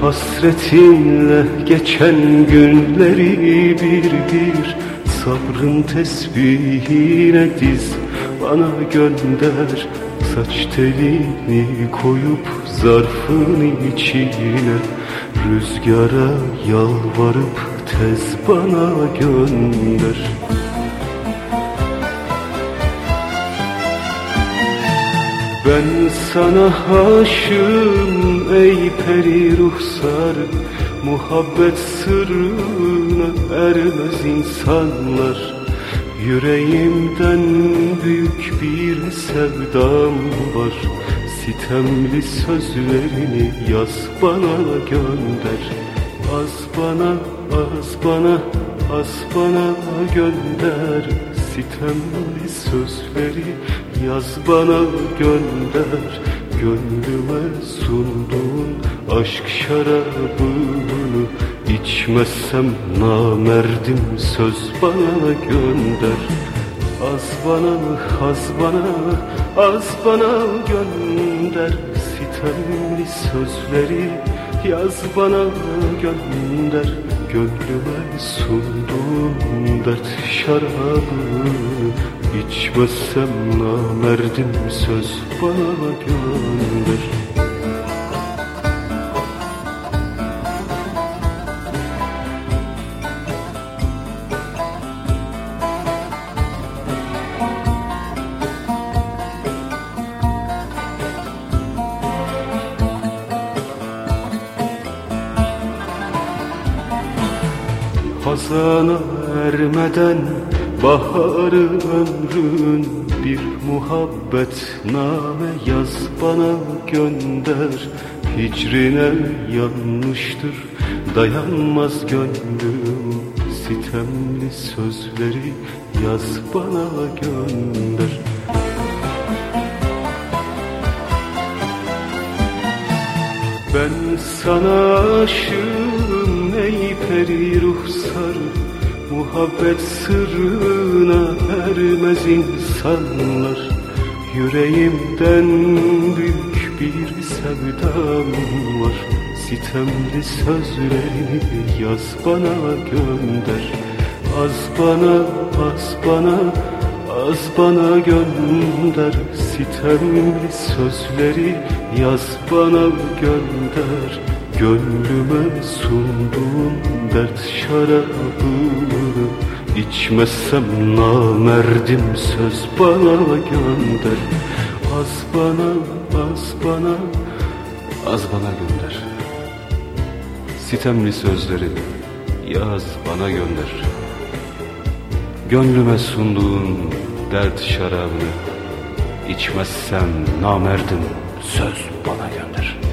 Hasretinle geçen günleri bir bir Sabrın tesbihine diz. Bana gönder Saç telini koyup zarfın içine. Rüzgara yalvarıp tez bana gönder sana aşığım ey peri ruhsar. Muhabbet sırrına ermez insanlar. Yüreğimden büyük bir sevdam var. Sitemli sözlerini yaz bana gönder. Az bana, az bana, az bana gönder Sitemli sözleri yaz bana gönder. Gönlüme sunduğun aşk şarabını İçmezsem namerdim. Söz bana gönder. Az bana, az bana, az bana gönder. Sitemli sözleri yaz bana gönder Gönlüme sunduğun dert şarabını İçmezsem namerdim söz bana gönder Hazana ermeden baharı ömrün Bir muhabbet name yaz bana gönder. Hicrine yanmıştır dayanmaz gönlüm. Sitemli sözleri yaz bana gönder. Ben sana aşığım ey peri ruhsar Muhabbet sırrına ermez insanlar. Yüreğimden büyük bir sevdam var. Sitemli sözlerini yaz bana gönder. Az bana, az bana, az bana gönder. Sitemli sözleri yaz bana gönder Gönlüme sunduğun dert şarabını İçmezsem namerdim söz bana gönder. Az bana, az bana, az bana gönder. Sitemli sözleri yaz bana gönder. Gönlüme sunduğun dert şarabını İçmezsem namerdim söz bana gönder